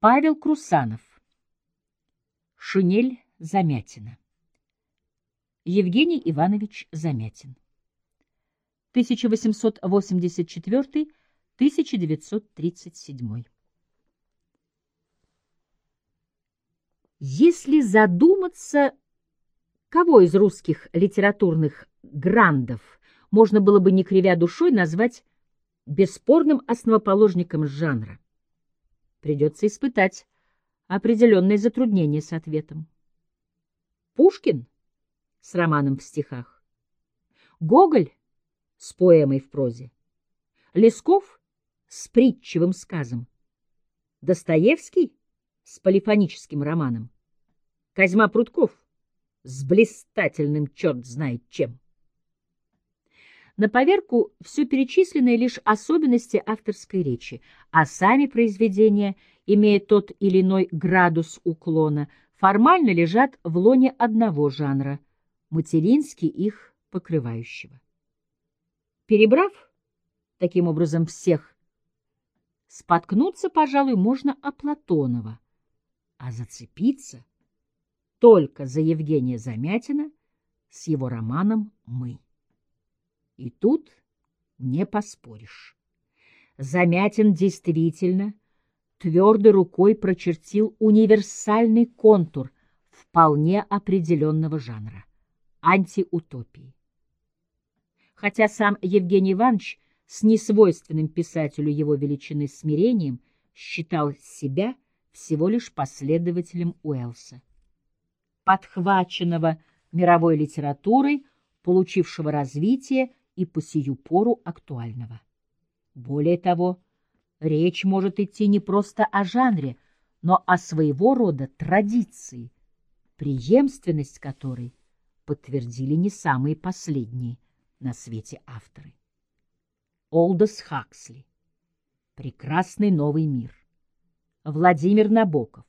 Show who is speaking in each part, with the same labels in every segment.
Speaker 1: Павел Крусанов. Шинель Замятина. Евгений Иванович Замятин. 1884-1937. Если задуматься, кого из русских литературных грандов можно было бы, не кривя душой, назвать бесспорным основоположником жанра, придется испытать определенные затруднения с ответом. Пушкин с романом в стихах, Гоголь с поэмой в прозе, Лесков с притчевым сказом, Достоевский с полифоническим романом, Козьма Прутков с блистательным черт знает чем. На поверку все перечисленные лишь особенности авторской речи, а сами произведения, имея тот или иной градус уклона, формально лежат в лоне одного жанра, матерински их покрывающего. Перебрав таким образом всех, споткнуться, пожалуй, можно о Платонова, а зацепиться только за Евгения Замятина с его романом «Мы». И тут не поспоришь. Замятин действительно твердой рукой прочертил универсальный контур вполне определенного жанра — антиутопии. Хотя сам Евгений Иванович с несвойственным писателю его величины смирением считал себя всего лишь последователем Уэллса, подхваченного мировой литературой, получившего развитие и по сию пору актуального. Более того, речь может идти не просто о жанре, но о своего рода традиции, преемственность которой подтвердили не самые последние на свете авторы. Олдос Хаксли, Прекрасный новый мир, Владимир Набоков,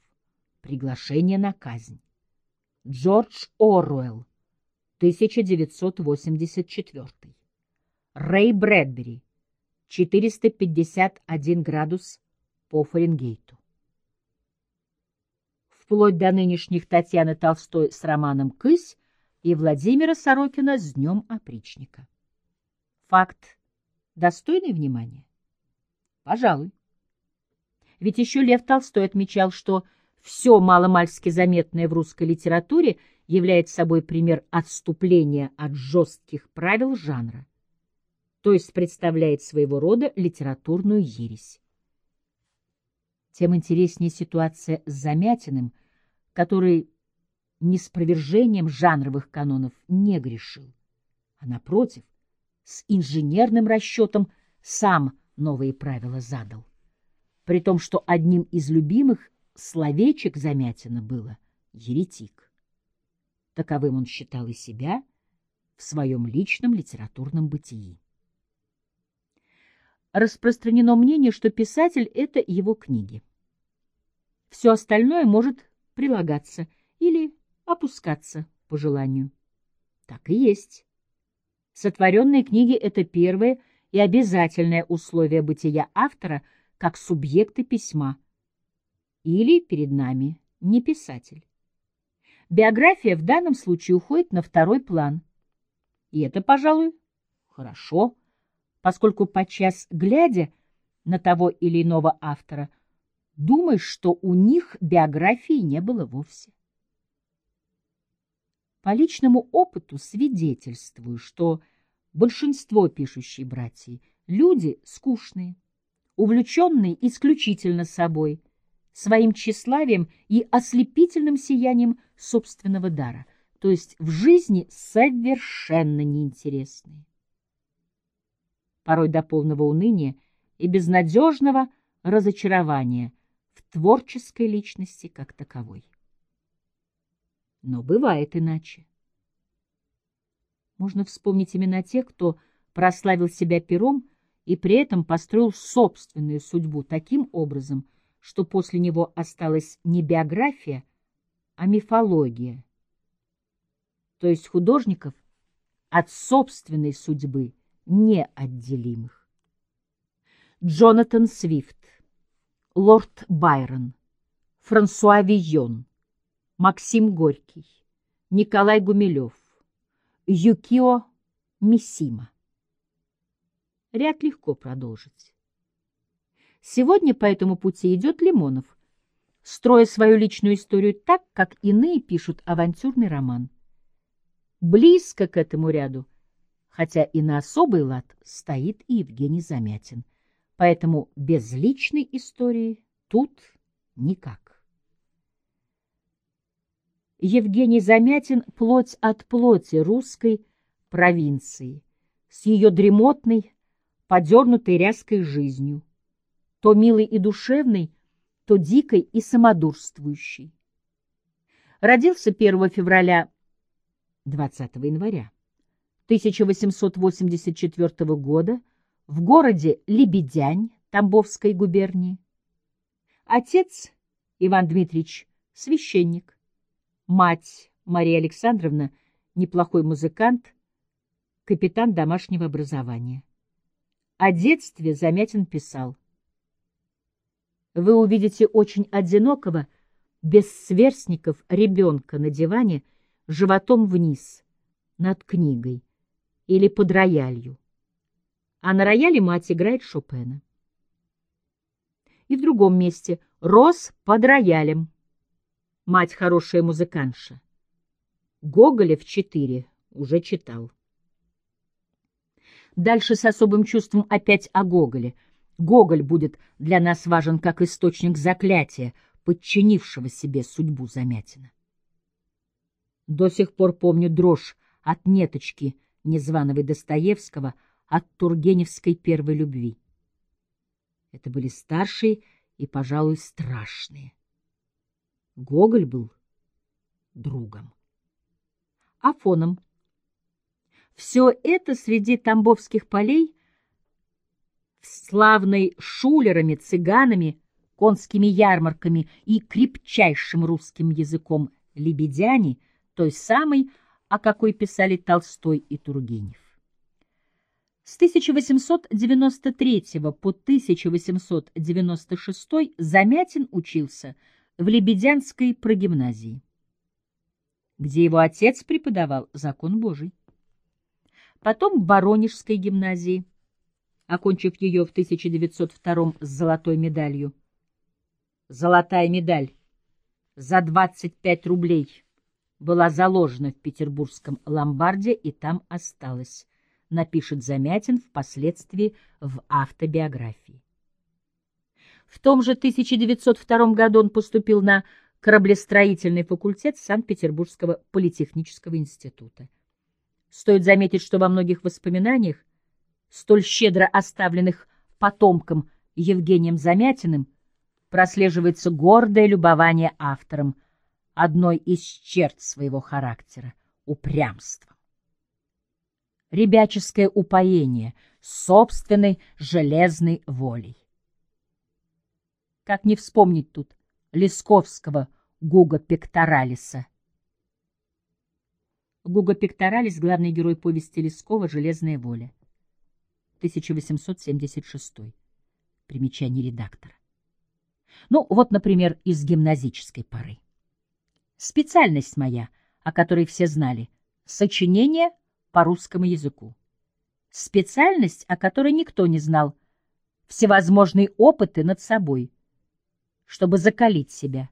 Speaker 1: Приглашение на казнь, Джордж Оруэлл, 1984 Рэй Брэдбери, 451 градус по Фаренгейту. Вплоть до нынешних Татьяны Толстой с романом «Кысь» и Владимира Сорокина с «Днем опричника». Факт достойный внимания? Пожалуй. Ведь еще Лев Толстой отмечал, что все маломальски заметное в русской литературе является собой пример отступления от жестких правил жанра то есть представляет своего рода литературную ересь. Тем интереснее ситуация с Замятиным, который неспровержением жанровых канонов не грешил, а, напротив, с инженерным расчетом сам новые правила задал. При том, что одним из любимых словечек Замятина было «еретик». Таковым он считал и себя в своем личном литературном бытии распространено мнение, что писатель — это его книги. Все остальное может прилагаться или опускаться по желанию. Так и есть. Сотворенные книги — это первое и обязательное условие бытия автора как субъекта письма. Или перед нами не писатель. Биография в данном случае уходит на второй план. И это, пожалуй, хорошо поскольку подчас, глядя на того или иного автора, думаешь, что у них биографии не было вовсе. По личному опыту свидетельствую, что большинство пишущей братьев люди скучные, увлеченные исключительно собой, своим тщеславием и ослепительным сиянием собственного дара, то есть в жизни совершенно неинтересные порой до полного уныния и безнадежного разочарования в творческой личности как таковой. Но бывает иначе. Можно вспомнить имена тех, кто прославил себя пером и при этом построил собственную судьбу таким образом, что после него осталась не биография, а мифология. То есть художников от собственной судьбы неотделимых. Джонатан Свифт, Лорд Байрон, Франсуа Вийон, Максим Горький, Николай Гумилев, Юкио Мисима. Ряд легко продолжить. Сегодня по этому пути идет Лимонов, строя свою личную историю так, как иные пишут авантюрный роман. Близко к этому ряду, хотя и на особый лад, стоит и Евгений Замятин. Поэтому без личной истории тут никак. Евгений Замятин — плоть от плоти русской провинции, с ее дремотной, подернутой ряской жизнью, то милой и душевной, то дикой и самодурствующей. Родился 1 февраля 20 января 1884 года в городе Лебедянь Тамбовской губернии. Отец Иван Дмитриевич – священник, мать Мария Александровна – неплохой музыкант, капитан домашнего образования. О детстве Замятин писал. Вы увидите очень одинокого, без сверстников ребенка на диване, животом вниз, над книгой или под роялью. А на рояле мать играет Шопена. И в другом месте рос под роялем. Мать хорошая музыкантша. Гоголев четыре уже читал. Дальше с особым чувством опять о Гоголе. Гоголь будет для нас важен как источник заклятия, подчинившего себе судьбу Замятина. До сих пор помню дрожь от неточки незваного Достоевского от Тургеневской первой любви. Это были старшие и, пожалуй, страшные. Гоголь был другом. Афоном все это среди тамбовских полей, славной шулерами, цыганами, конскими ярмарками и крепчайшим русским языком лебедяне, той самой, о какой писали Толстой и Тургенев. С 1893 по 1896 Замятин учился в Лебедянской прогимназии, где его отец преподавал закон Божий потом в Воронежской гимназии, окончив ее в 1902 с золотой медалью. Золотая медаль за 25 рублей была заложена в петербургском ломбарде и там осталась, напишет Замятин впоследствии в автобиографии. В том же 1902 году он поступил на кораблестроительный факультет Санкт-Петербургского политехнического института. Стоит заметить, что во многих воспоминаниях, столь щедро оставленных потомком Евгением Замятиным, прослеживается гордое любование автором одной из черт своего характера — упрямства. Ребяческое упоение собственной железной волей. Как не вспомнить тут Лесковского Гуга Пекторалиса — Гуго Пекторалис, главный герой повести Лескова «Железная воля». 1876. Примечание редактора. Ну, вот, например, из гимназической поры. Специальность моя, о которой все знали, сочинение по русскому языку. Специальность, о которой никто не знал, всевозможные опыты над собой, чтобы закалить себя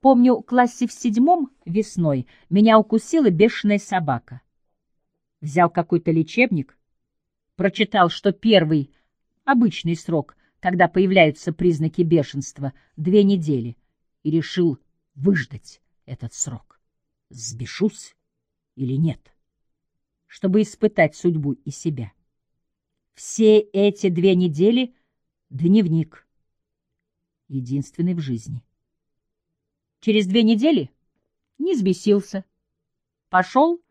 Speaker 1: Помню, в классе в седьмом весной меня укусила бешеная собака. Взял какой-то лечебник, прочитал, что первый, обычный срок, когда появляются признаки бешенства, две недели, и решил выждать этот срок. Сбешусь или нет, чтобы испытать судьбу и себя. Все эти две недели — дневник, единственный в жизни. Через две недели не взбесился. Пошел,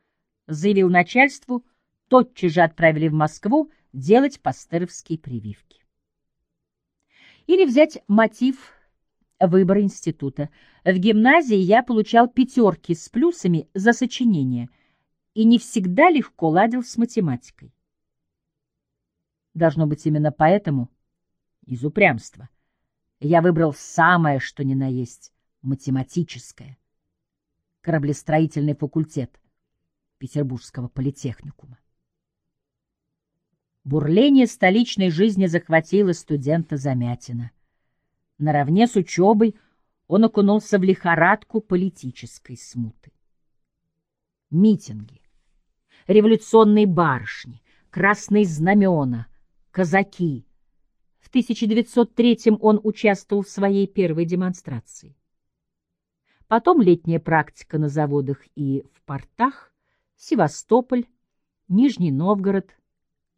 Speaker 1: заявил начальству, тотчас же отправили в Москву делать пастеровские прививки. Или взять мотив выбора института. В гимназии я получал пятерки с плюсами за сочинение и не всегда легко ладил с математикой. Должно быть именно поэтому, из упрямства, Я выбрал самое, что ни на есть, математическое. Кораблестроительный факультет Петербургского политехникума. Бурление столичной жизни захватило студента Замятина. Наравне с учебой он окунулся в лихорадку политической смуты. Митинги, революционные барышни, красные знамена, казаки. В 1903 он участвовал в своей первой демонстрации. Потом летняя практика на заводах и в портах, Севастополь, Нижний Новгород,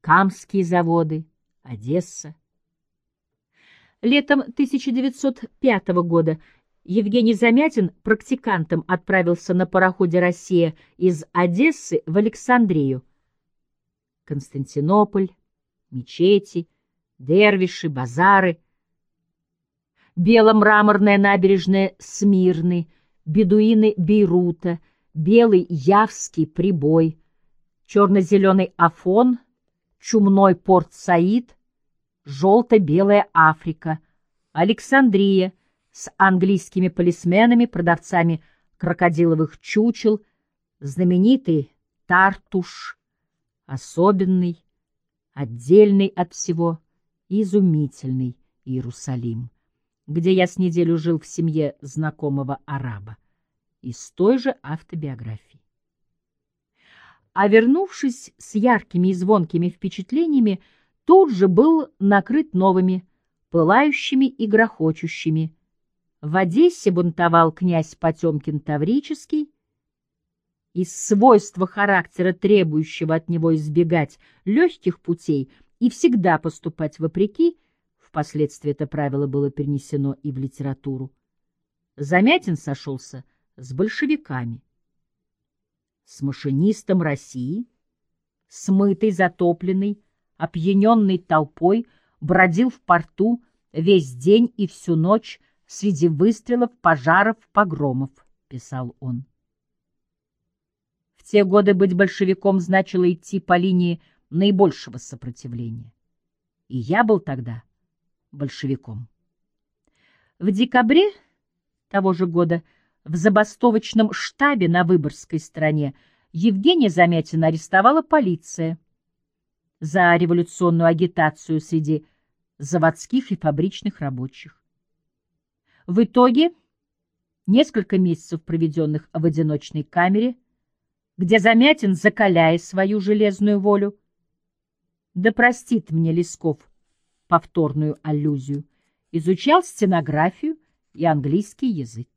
Speaker 1: Камские заводы, Одесса. Летом 1905 года Евгений Замятин практикантом отправился на пароходе «Россия» из Одессы в Александрию. Константинополь, мечети, дервиши, базары, бело-мраморная набережная Смирны, бедуины Бейрута, белый Явский прибой, черно-зеленый Афон, чумной порт Саид, желто-белая Африка, Александрия с английскими полисменами, продавцами крокодиловых чучел, знаменитый Тартуш, особенный, отдельный от всего, изумительный Иерусалим, где я с неделю жил в семье знакомого араба, из той же автобиографии. А вернувшись с яркими и звонкими впечатлениями, тут же был накрыт новыми, пылающими и грохочущими. В Одессе бунтовал князь Потемкин Таврический, из свойства характера, требующего от него избегать легких путей и всегда поступать вопреки, впоследствии это правило было перенесено и в литературу, Замятин сошелся с большевиками. С машинистом России, смытый, затопленный, опьяненный толпой, бродил в порту весь день и всю ночь среди выстрелов, пожаров, погромов, писал он. В те годы быть большевиком значило идти по линии наибольшего сопротивления. И я был тогда большевиком. В декабре того же года в забастовочном штабе на Выборгской стороне Евгения Замятина арестовала полиция за революционную агитацию среди заводских и фабричных рабочих. В итоге, несколько месяцев, проведенных в одиночной камере, где Замятин, закаляя свою железную волю, да простит мне Лесков повторную аллюзию, изучал стенографию и английский язык.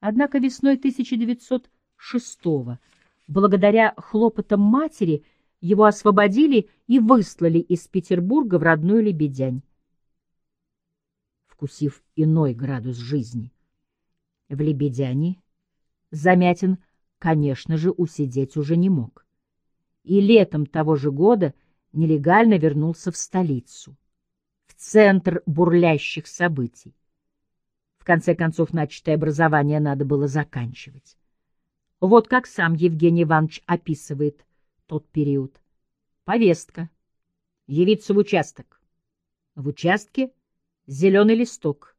Speaker 1: Однако весной 1906 года Благодаря хлопотам матери его освободили и выслали из Петербурга в родную Лебедянь, вкусив иной градус жизни. В Лебедяне Замятин, конечно же, усидеть уже не мог. И летом того же года нелегально вернулся в столицу, в центр бурлящих событий. В конце концов, начатое образование надо было заканчивать. Вот как сам Евгений Иванович описывает тот период. Повестка. Явиться в участок. В участке зеленый листок.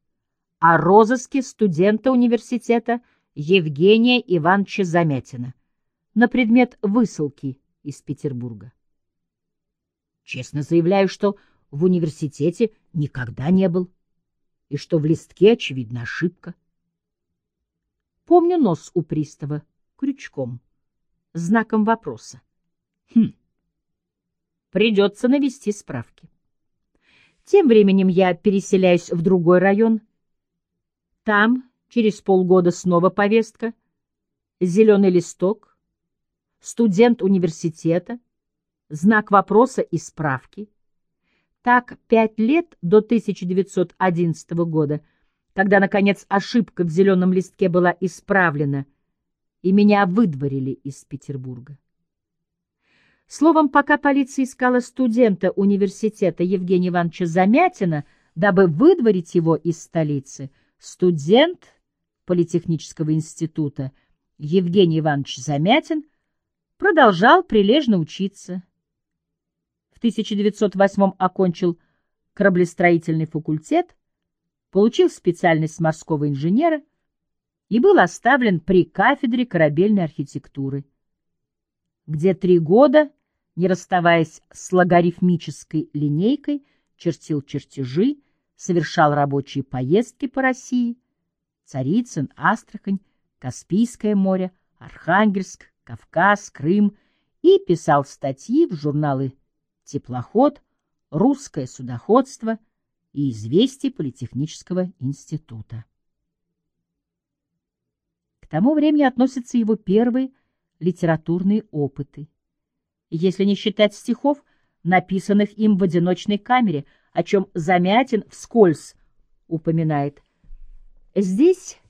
Speaker 1: О розыске студента университета Евгения Ивановича Замятина на предмет высылки из Петербурга. Честно заявляю, что в университете никогда не был, и что в листке, очевидно, ошибка. Помню нос у пристава крючком, знаком вопроса. Хм, придется навести справки. Тем временем я переселяюсь в другой район. Там через полгода снова повестка, зеленый листок, студент университета, знак вопроса и справки. Так пять лет до 1911 года, когда, наконец, ошибка в зеленом листке была исправлена — и меня выдворили из Петербурга. Словом, пока полиция искала студента университета Евгения Ивановича Замятина, дабы выдворить его из столицы, студент Политехнического института Евгений Иванович Замятин продолжал прилежно учиться. В 1908 окончил кораблестроительный факультет, получил специальность морского инженера и был оставлен при кафедре корабельной архитектуры, где три года, не расставаясь с логарифмической линейкой, чертил чертежи, совершал рабочие поездки по России, Царицын, Астрахань, Каспийское море, Архангельск, Кавказ, Крым и писал статьи в журналы «Теплоход», «Русское судоходство» и «Известия Политехнического института». Тому времени относятся его первые литературные опыты. Если не считать стихов, написанных им в одиночной камере, о чем Замятин вскользь упоминает. Здесь,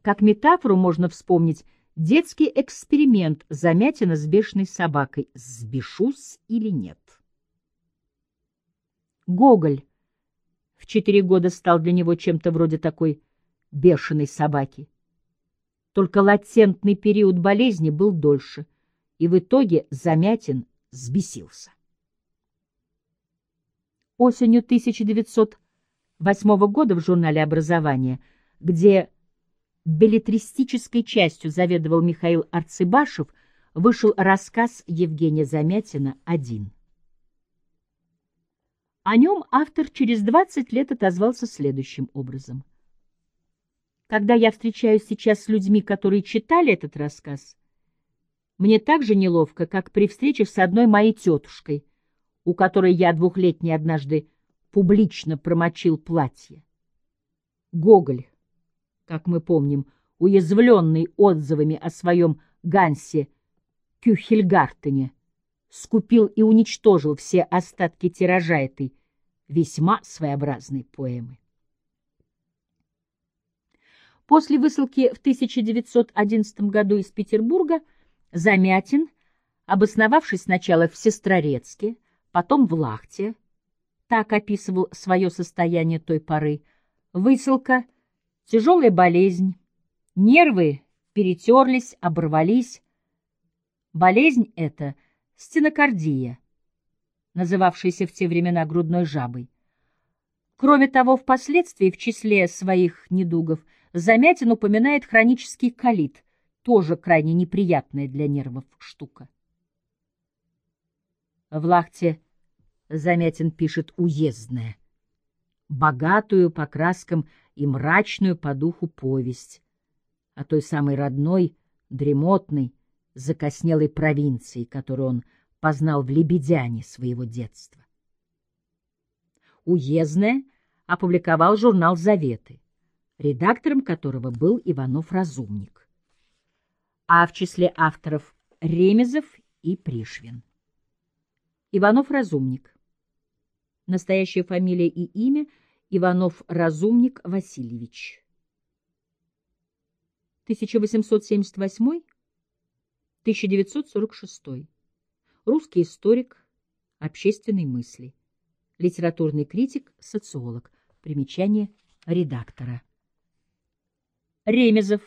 Speaker 1: как метафору, можно вспомнить детский эксперимент Замятина с бешеной собакой «Сбешусь или нет?». Гоголь в четыре года стал для него чем-то вроде такой бешеной собаки. Только латентный период болезни был дольше, и в итоге Замятин взбесился. Осенью 1908 года в журнале «Образование», где беллетристической частью заведовал Михаил Арцыбашев, вышел рассказ Евгения Замятина «Один». О нем автор через 20 лет отозвался следующим образом. Когда я встречаюсь сейчас с людьми, которые читали этот рассказ, мне так же неловко, как при встрече с одной моей тетушкой, у которой я двухлетний однажды публично промочил платье. Гоголь, как мы помним, уязвленный отзывами о своем Гансе Кюхельгартене, скупил и уничтожил все остатки тиража этой весьма своеобразной поэмы. После высылки в 1911 году из Петербурга Замятин, обосновавшись сначала в Сестрорецке, потом в Лахте, так описывал свое состояние той поры, высылка, тяжелая болезнь, нервы перетерлись, оборвались. Болезнь эта — стенокардия, называвшаяся в те времена грудной жабой. Кроме того, впоследствии в числе своих недугов Замятин упоминает хронический колит, тоже крайне неприятная для нервов штука. В Лахте Замятин пишет уездное, богатую по краскам и мрачную по духу повесть о той самой родной, дремотной, закоснелой провинции, которую он познал в Лебедяне своего детства. Уездное опубликовал журнал «Заветы», редактором которого был Иванов-Разумник, а в числе авторов Ремезов и Пришвин. Иванов-Разумник. Настоящая фамилия и имя Иванов-Разумник Васильевич. 1878-1946. Русский историк общественной мысли. Литературный критик, социолог. Примечание редактора. Ремезов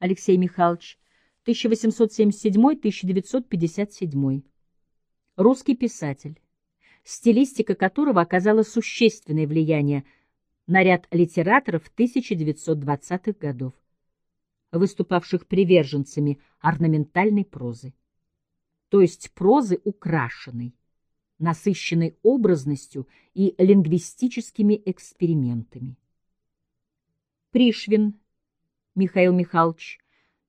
Speaker 1: Алексей Михайлович, 1877-1957. Русский писатель, стилистика которого оказала существенное влияние на ряд литераторов 1920-х годов выступавших приверженцами орнаментальной прозы, то есть прозы украшенной, насыщенной образностью и лингвистическими экспериментами. Пришвин Михаил Михайлович,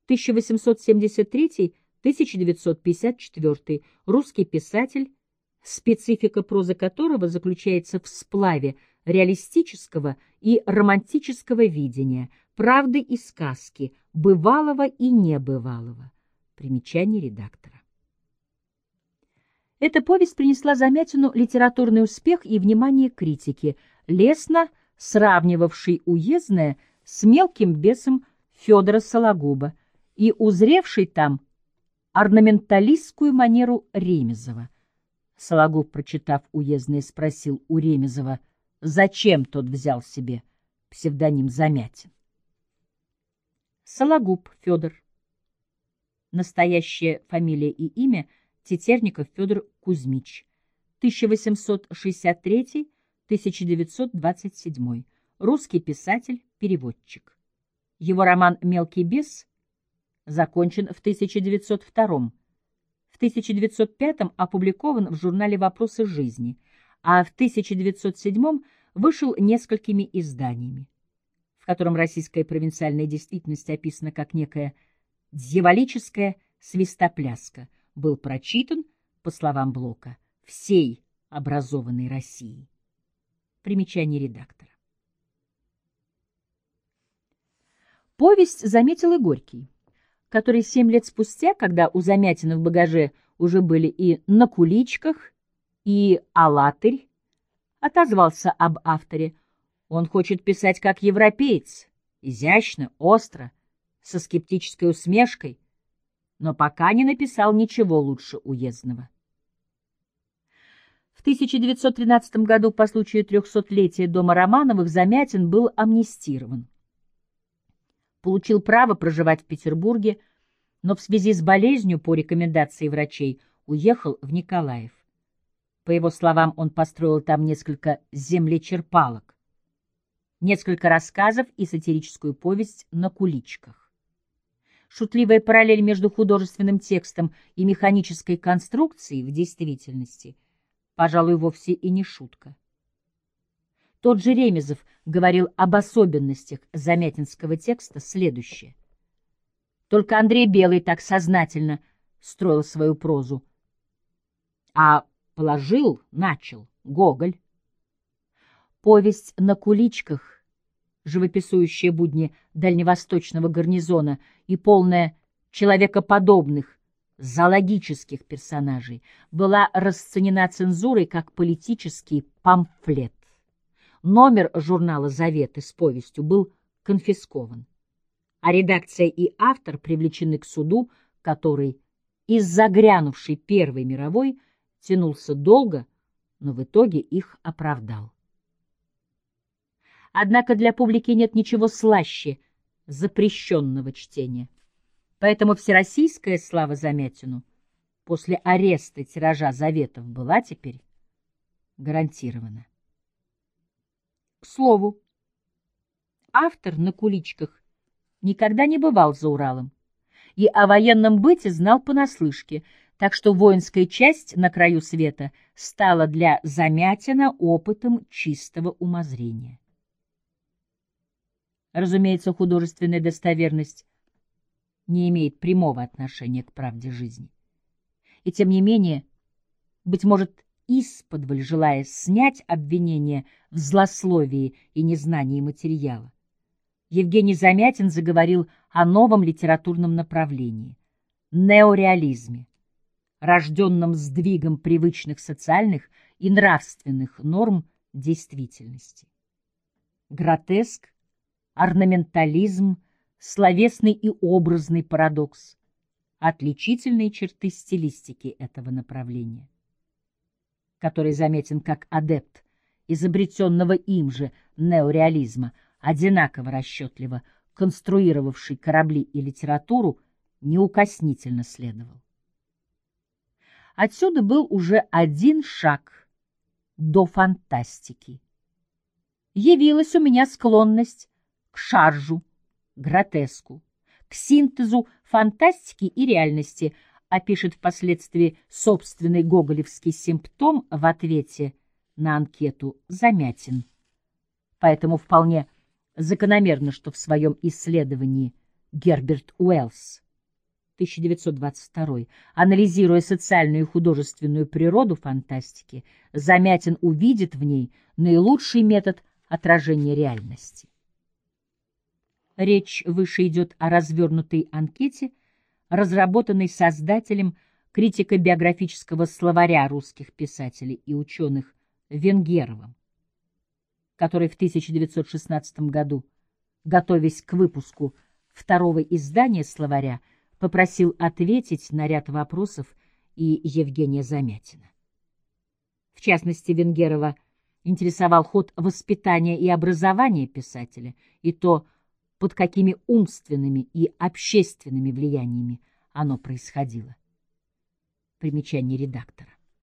Speaker 1: 1873-1954, русский писатель, специфика прозы которого заключается в сплаве реалистического и романтического видения, правды и сказки, бывалого и небывалого. Примечание редактора. Эта повесть принесла Замятину литературный успех и внимание критики, лестно сравнивавший уездное с мелким бесом Федора Сологуба и узревший там орнаменталистскую манеру Ремезова. Сологуб, прочитав уездное, спросил у Ремезова, зачем тот взял себе псевдоним Замятин. Сологуб Федор. Настоящая фамилия и имя Тетерников Федор Кузьмич. 1863 1927. Русский писатель, переводчик. Его роман «Мелкий бес» закончен в 1902. В 1905 опубликован в журнале «Вопросы жизни», а в 1907 вышел несколькими изданиями, в котором российская провинциальная действительность описана как некая дьяволическая свистопляска, был прочитан, по словам Блока, всей образованной России. Примечание редактора. Повесть заметил и Горький, который семь лет спустя, когда у Замятина в багаже уже были и «На куличках», и «Алатырь», отозвался об авторе. Он хочет писать как европеец, изящно, остро, со скептической усмешкой, но пока не написал ничего лучше уездного. В 1913 году по случаю трехсотлетия дома Романовых Замятин был амнистирован получил право проживать в Петербурге, но в связи с болезнью по рекомендации врачей уехал в Николаев. По его словам, он построил там несколько землечерпалок, несколько рассказов и сатирическую повесть на куличках. Шутливая параллель между художественным текстом и механической конструкцией в действительности, пожалуй, вовсе и не шутка. Тот же Ремезов говорил об особенностях замятинского текста следующее. Только Андрей Белый так сознательно строил свою прозу, а положил, начал Гоголь. Повесть на куличках, живописующая будни дальневосточного гарнизона и полная человекоподобных, зоологических персонажей, была расценена цензурой как политический памфлет номер журнала «Заветы» с повестью был конфискован, а редакция и автор привлечены к суду, который из-за грянувшей Первой мировой тянулся долго, но в итоге их оправдал. Однако для публики нет ничего слаще запрещенного чтения. Поэтому всероссийская слава Замятину после ареста тиража заветов была теперь гарантирована. К слову, автор на куличках никогда не бывал за Уралом и о военном быте знал понаслышке, так что воинская часть на краю света стала для Замятина опытом чистого умозрения. Разумеется, художественная достоверность не имеет прямого отношения к правде жизни. И тем не менее, быть может, исподволь желая снять обвинение в злословии и незнании материала. Евгений Замятин заговорил о новом литературном направлении — неореализме, рожденном сдвигом привычных социальных и нравственных норм действительности. Гротеск, орнаментализм, словесный и образный парадокс — отличительные черты стилистики этого направления который заметен как адепт изобретенного им же неореализма, одинаково расчетливо конструировавший корабли и литературу, неукоснительно следовал. Отсюда был уже один шаг до фантастики. Явилась у меня склонность к шаржу, гротеску, к синтезу фантастики и реальности – опишет впоследствии собственный гоголевский симптом в ответе на анкету Замятин. Поэтому вполне закономерно, что в своем исследовании Герберт Уэллс 1922, анализируя социальную и художественную природу фантастики, Замятин увидит в ней наилучший метод отражения реальности. Речь выше идет о развернутой анкете – разработанный создателем критико-биографического словаря русских писателей и ученых Венгеровым, который в 1916 году, готовясь к выпуску второго издания словаря, попросил ответить на ряд вопросов и Евгения Замятина. В частности, Венгерова интересовал ход воспитания и образования писателя и то, под какими умственными и общественными влияниями оно происходило. Примечание редактора.